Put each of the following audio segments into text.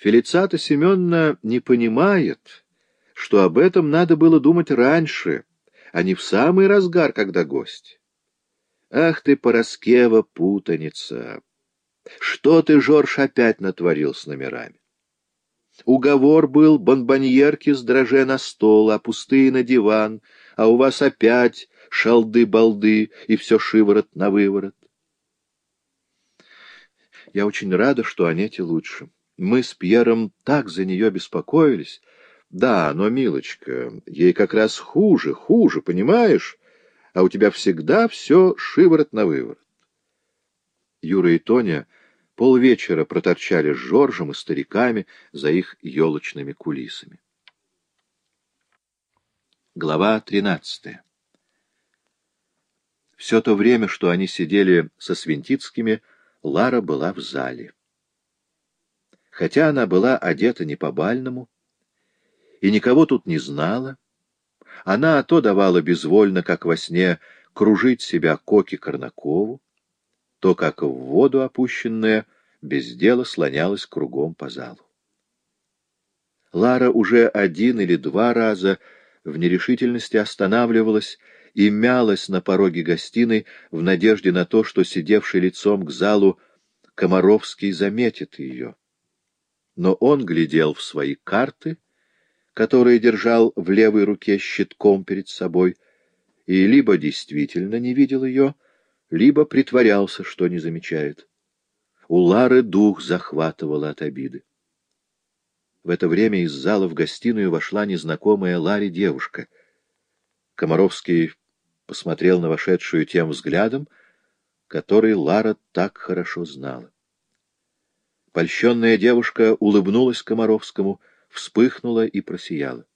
Фелицата Семеновна не понимает, что об этом надо было думать раньше, а не в самый разгар, когда гость. Ах ты, Пороскева, путаница! Что ты, Жорж, опять натворил с номерами? Уговор был бонбоньерки с дроже на стол, а пустые на диван, а у вас опять шалды-балды и все шиворот на выворот. Я очень рада, что Анете лучше. Мы с Пьером так за нее беспокоились. Да, но, милочка, ей как раз хуже, хуже, понимаешь? А у тебя всегда все шиворот на выворот. Юра и Тоня полвечера проторчали с Жоржем и стариками за их елочными кулисами. Глава тринадцатая Все то время, что они сидели со Свинтицкими, Лара была в зале. Хотя она была одета не по-бальному и никого тут не знала, она то давала безвольно, как во сне, кружить себя Коки Корнакову, то, как в воду опущенная, без дела слонялась кругом по залу. Лара уже один или два раза в нерешительности останавливалась и мялась на пороге гостиной в надежде на то, что сидевший лицом к залу Комаровский заметит ее. Но он глядел в свои карты, которые держал в левой руке щитком перед собой, и либо действительно не видел ее, либо притворялся, что не замечает. У Лары дух захватывал от обиды. В это время из зала в гостиную вошла незнакомая Ларе девушка. Комаровский посмотрел на вошедшую тем взглядом, который Лара так хорошо знала. Польщенная девушка улыбнулась Комаровскому, вспыхнула и просияла.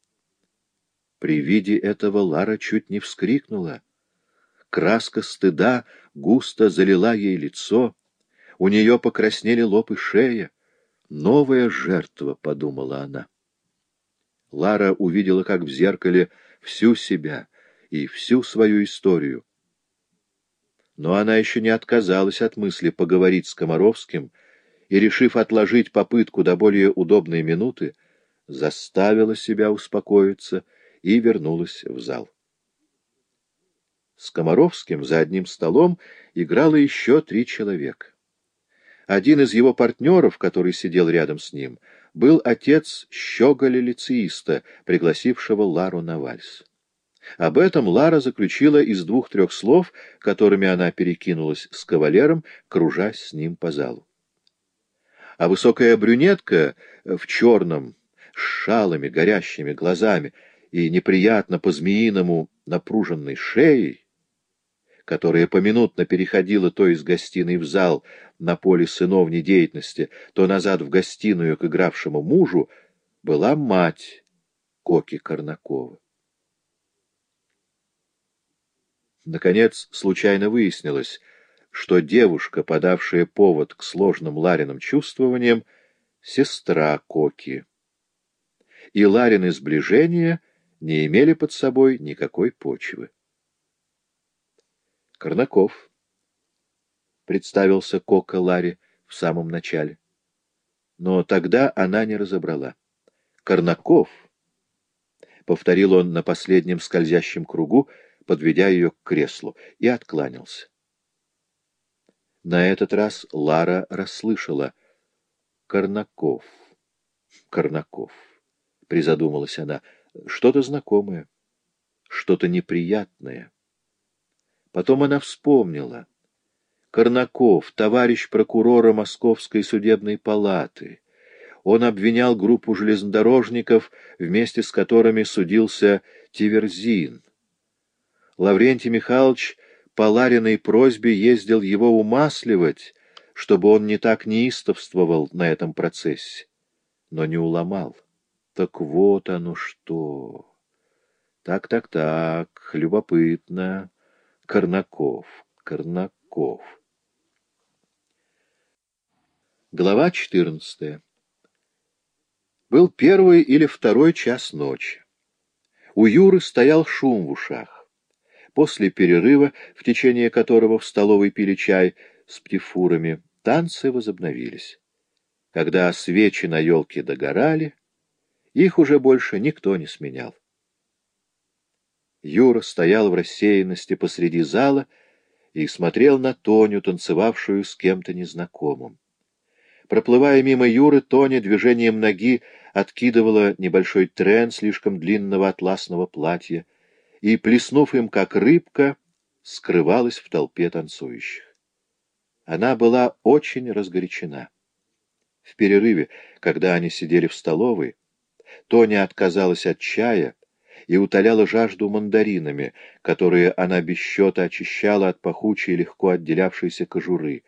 При виде этого Лара чуть не вскрикнула. Краска стыда густо залила ей лицо, у нее покраснели лоб и шея. «Новая жертва», — подумала она. Лара увидела, как в зеркале, всю себя и всю свою историю. Но она еще не отказалась от мысли поговорить с Комаровским и, решив отложить попытку до более удобной минуты, заставила себя успокоиться и вернулась в зал. С Комаровским за одним столом играло еще три человека. Один из его партнеров, который сидел рядом с ним, был отец щеголя-лицеиста, пригласившего Лару на вальс. Об этом Лара заключила из двух-трех слов, которыми она перекинулась с кавалером, кружась с ним по залу. А высокая брюнетка в черном, с шалами, горящими глазами и неприятно по-змеиному напруженной шеей, которая поминутно переходила то из гостиной в зал на поле сыновней деятельности, то назад в гостиную к игравшему мужу, была мать Коки Корнакова. Наконец, случайно выяснилось, что девушка, подавшая повод к сложным Лариным чувствованиям, — сестра Коки. И Ларины сближения не имели под собой никакой почвы. Корнаков. Представился Кока Ларе в самом начале. Но тогда она не разобрала. Корнаков, повторил он на последнем скользящем кругу, подведя ее к креслу, и откланялся. На этот раз Лара расслышала. Корнаков. Корнаков. Призадумалась она. Что-то знакомое. Что-то неприятное. Потом она вспомнила. Корнаков, товарищ прокурора Московской судебной палаты. Он обвинял группу железнодорожников, вместе с которыми судился Тиверзин. Лаврентий Михайлович по Лариной просьбе ездил его умасливать, чтобы он не так неистовствовал на этом процессе, но не уломал. Так вот оно что. Так-так-так, любопытно. Корнаков, Корнаков. Глава 14. Был первый или второй час ночи. У Юры стоял шум в ушах. После перерыва, в течение которого в столовой пили чай с птифурами, танцы возобновились. Когда свечи на елке догорали, их уже больше никто не сменял. Юра стоял в рассеянности посреди зала и смотрел на Тоню, танцевавшую с кем-то незнакомым. Проплывая мимо Юры, Тоня движением ноги откидывала небольшой трен слишком длинного атласного платья и, плеснув им как рыбка, скрывалась в толпе танцующих. Она была очень разгорячена. В перерыве, когда они сидели в столовой, Тоня отказалась от чая и утоляла жажду мандаринами, которые она без счета очищала от пахучей легко отделявшейся кожуры.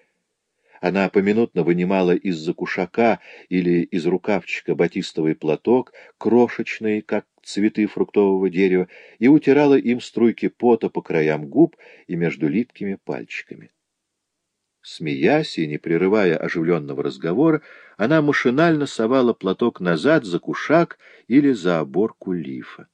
Она поминутно вынимала из-за кушака или из рукавчика батистовый платок, крошечный, как цветы фруктового дерева, и утирала им струйки пота по краям губ и между липкими пальчиками. Смеясь и не прерывая оживленного разговора, она машинально совала платок назад за кушак или за оборку лифа.